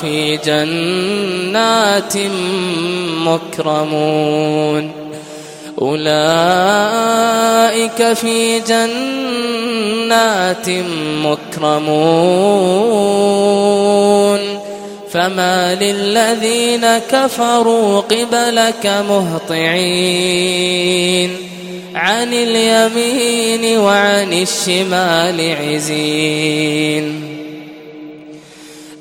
في جنات مكرمون. أولئك في جنات مكرمون. فما للذين كفروا قبلك مهطعين. عن اليمين وعن الشمال عزين.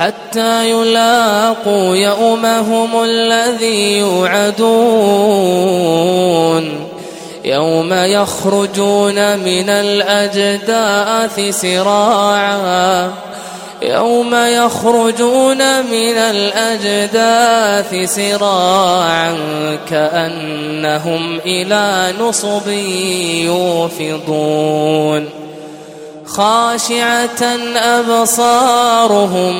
حتى يلاقوا يومهم الذي يوعدون. يوم يخرجون من الأجداث سراعا. يوم يخرجون من الأجداث سراعا. كأنهم إلى نصب يوفضون. خاشعة أبصارهم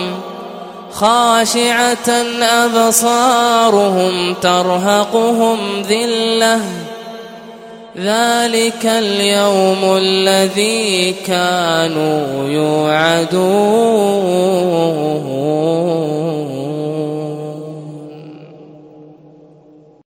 خاشعة أبصارهم ترهقهم ذِلَّةٌ. ذلك اليوم الذي كانوا يوعدون.